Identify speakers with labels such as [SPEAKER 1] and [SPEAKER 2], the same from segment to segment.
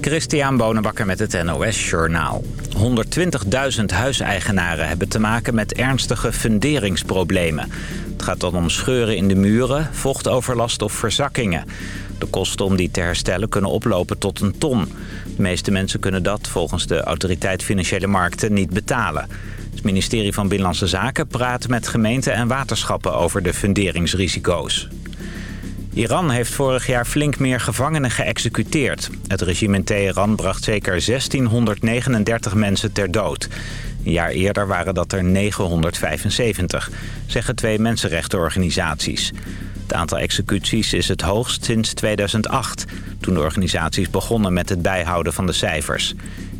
[SPEAKER 1] Christian Bonenbakker met het NOS Journaal. 120.000 huiseigenaren hebben te maken met ernstige funderingsproblemen. Het gaat dan om scheuren in de muren, vochtoverlast of verzakkingen. De kosten om die te herstellen kunnen oplopen tot een ton. De meeste mensen kunnen dat volgens de Autoriteit Financiële Markten niet betalen. Het ministerie van Binnenlandse Zaken praat met gemeenten en waterschappen over de funderingsrisico's. Iran heeft vorig jaar flink meer gevangenen geëxecuteerd. Het regime in Teheran bracht zeker 1639 mensen ter dood. Een jaar eerder waren dat er 975, zeggen twee mensenrechtenorganisaties. Het aantal executies is het hoogst sinds 2008... toen de organisaties begonnen met het bijhouden van de cijfers.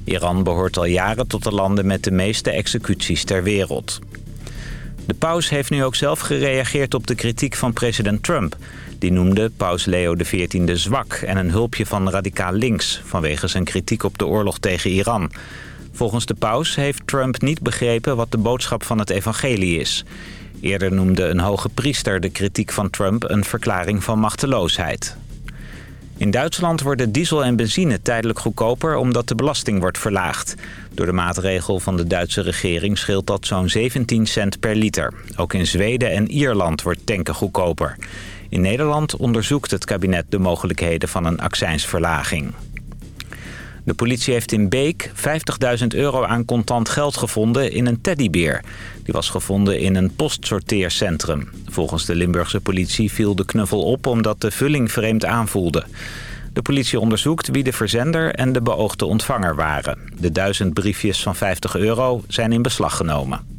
[SPEAKER 1] Iran behoort al jaren tot de landen met de meeste executies ter wereld. De paus heeft nu ook zelf gereageerd op de kritiek van president Trump... Die noemde paus Leo XIV zwak en een hulpje van radicaal links... vanwege zijn kritiek op de oorlog tegen Iran. Volgens de paus heeft Trump niet begrepen wat de boodschap van het evangelie is. Eerder noemde een hoge priester de kritiek van Trump een verklaring van machteloosheid. In Duitsland worden diesel en benzine tijdelijk goedkoper omdat de belasting wordt verlaagd. Door de maatregel van de Duitse regering scheelt dat zo'n 17 cent per liter. Ook in Zweden en Ierland wordt tanken goedkoper. In Nederland onderzoekt het kabinet de mogelijkheden van een accijnsverlaging. De politie heeft in Beek 50.000 euro aan contant geld gevonden in een teddybeer. Die was gevonden in een postsorteercentrum. Volgens de Limburgse politie viel de knuffel op omdat de vulling vreemd aanvoelde. De politie onderzoekt wie de verzender en de beoogde ontvanger waren. De duizend briefjes van 50 euro zijn in beslag genomen.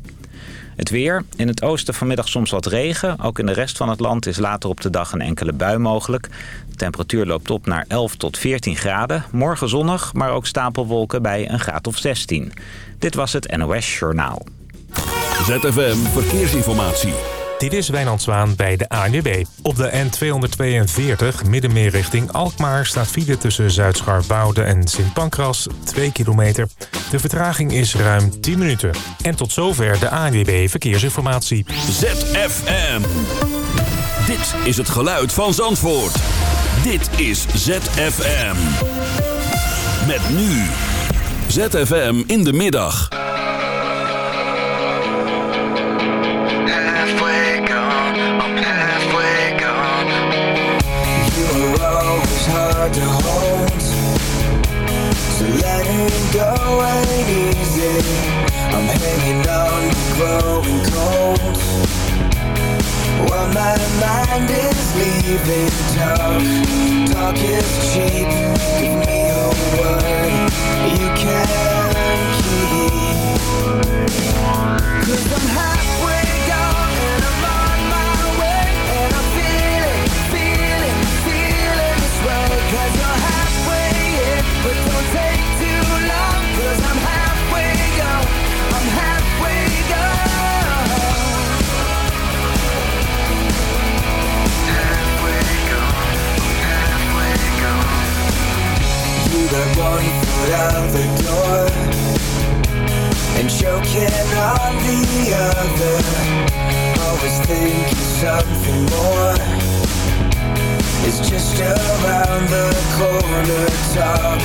[SPEAKER 1] Het weer. In het oosten vanmiddag soms wat regen. Ook in de rest van het land is later op de dag een enkele bui mogelijk. De temperatuur loopt op naar 11 tot 14 graden. Morgen zonnig, maar ook stapelwolken bij een graad of 16. Dit was het NOS Journaal.
[SPEAKER 2] ZFM Verkeersinformatie.
[SPEAKER 3] Dit is Wijnand Zwaan bij de ANWB. Op de N242 middenmeer richting Alkmaar staat file tussen Zuid-Scharwoude en Sint Pancras 2 kilometer. De vertraging is ruim 10 minuten. En tot zover de ANWB Verkeersinformatie.
[SPEAKER 2] ZFM. Dit is het geluid van Zandvoort. Dit is ZFM. Met nu. ZFM in de middag.
[SPEAKER 4] Hard to hold. So letting go ain't easy. I'm hanging on to growing cold. While my mind is leaving Talk, talk is cheap. Give me a word you can keep. Cause I'm halfway got one foot out the door And choking on the other. Always thinking something more. It's just around the corner Talk,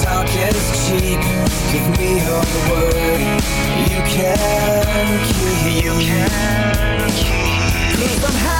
[SPEAKER 4] talk is cheap. Give me a word. You can keep You can keep Cause I'm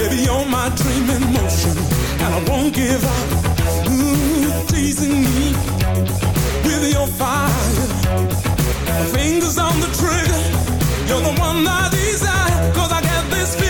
[SPEAKER 5] Baby, you're my
[SPEAKER 6] dream in
[SPEAKER 7] motion, and I won't give up. Ooh, teasing me with your fire. Fingers on the trigger, you're the one I desire, cause I get this feeling.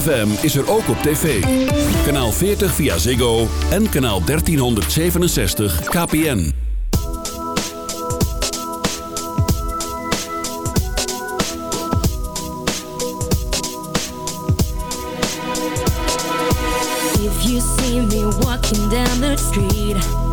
[SPEAKER 2] ZFM is er ook op tv. Kanaal 40 via Ziggo en kanaal 1367 KPN.
[SPEAKER 8] If you see me walking down the street...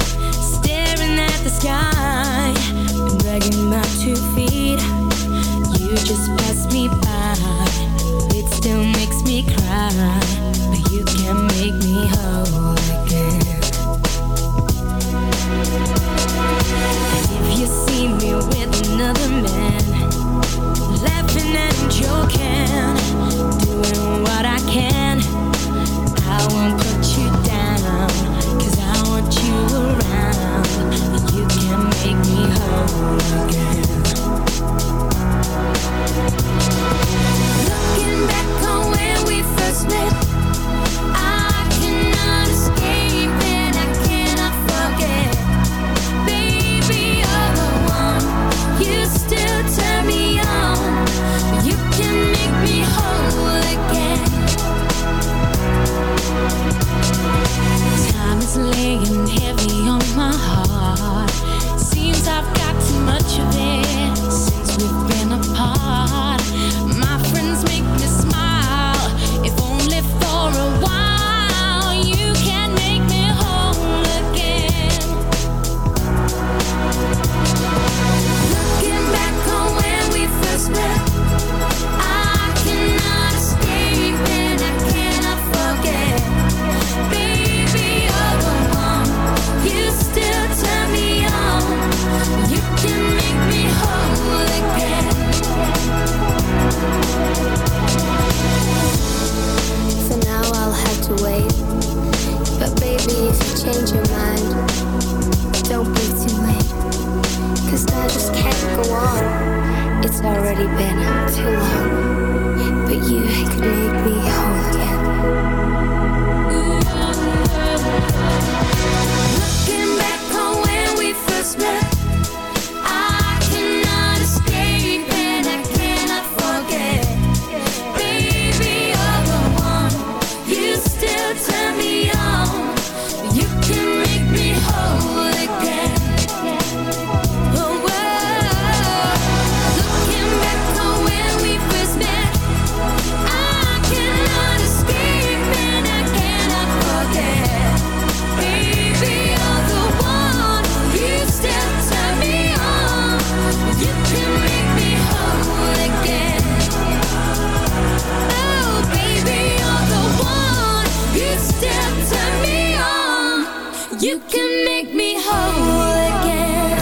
[SPEAKER 8] You can make me whole again.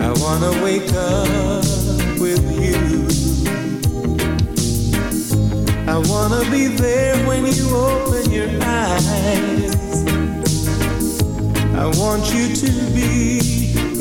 [SPEAKER 8] I wanna wake up with you. I
[SPEAKER 9] wanna be there when you open your eyes. I want you to be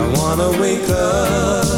[SPEAKER 9] I wanna wake up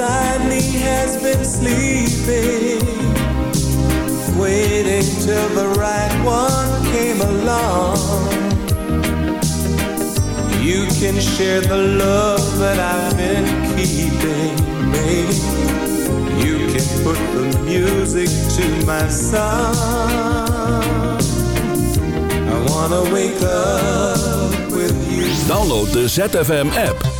[SPEAKER 9] Love inside me has been sleeping, waiting till the right one came along. You can share the love that I've been keeping, baby. You can put the music to my song. I wanna wake up with you.
[SPEAKER 2] Download de ZFM app.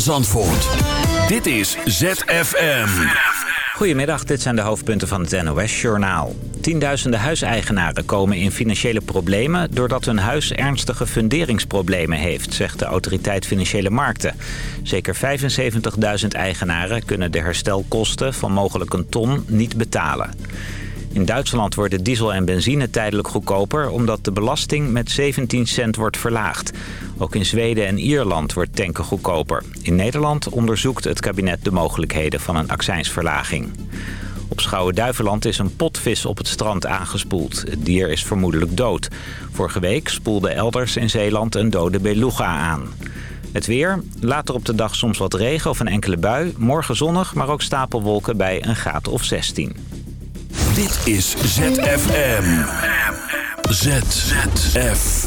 [SPEAKER 2] Zandvoort. Dit is ZFM.
[SPEAKER 1] Goedemiddag, dit zijn de hoofdpunten van het NOS-journaal. Tienduizenden huiseigenaren komen in financiële problemen... doordat hun huis ernstige funderingsproblemen heeft... zegt de Autoriteit Financiële Markten. Zeker 75.000 eigenaren kunnen de herstelkosten van mogelijk een ton niet betalen. In Duitsland worden diesel en benzine tijdelijk goedkoper... omdat de belasting met 17 cent wordt verlaagd. Ook in Zweden en Ierland wordt tanken goedkoper. In Nederland onderzoekt het kabinet de mogelijkheden van een accijnsverlaging. Op Schouwen-Duiveland is een potvis op het strand aangespoeld. Het dier is vermoedelijk dood. Vorige week spoelde elders in Zeeland een dode beluga aan. Het weer, later op de dag soms wat regen of een enkele bui. Morgen zonnig, maar ook stapelwolken bij een graad of 16.
[SPEAKER 2] Dit is ZFM. ZFM.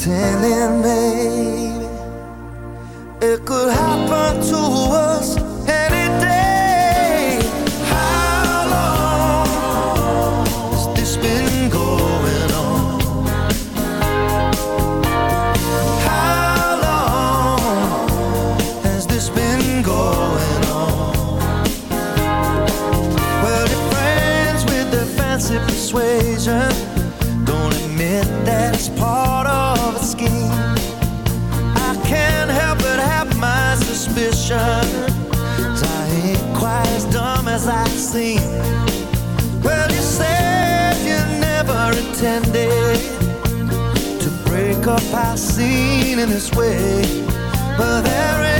[SPEAKER 10] telling me seen. Well, you said you never intended to break up our scene in this way, but there
[SPEAKER 11] is.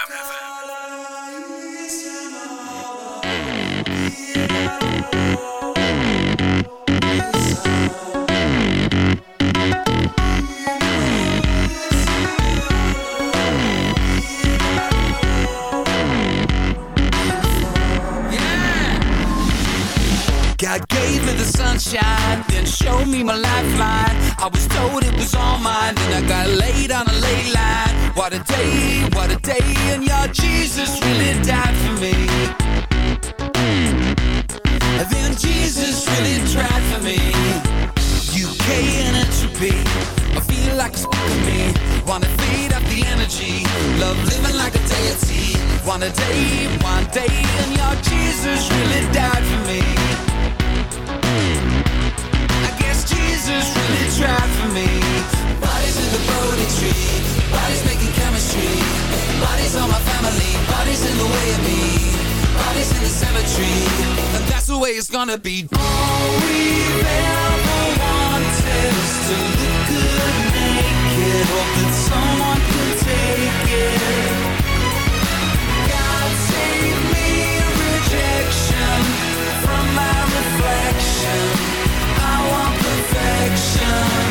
[SPEAKER 12] Sunshine, then showed me my lifeline. I was told it was all mine, then I got laid on a ley line. What a day, what a day, and your Jesus really died for me. And then Jesus really tried for me. UK and entropy, I feel like it's fucking me. Wanna feed up the energy, love living like a deity. One day, one day, and your Jesus really died for me. Family, bodies in the way of me. Bodies in the cemetery, and that's the way it's gonna be. All we've ever wanted is to look good naked. Hope that someone can take it. God save me rejection from my reflection. I want perfection.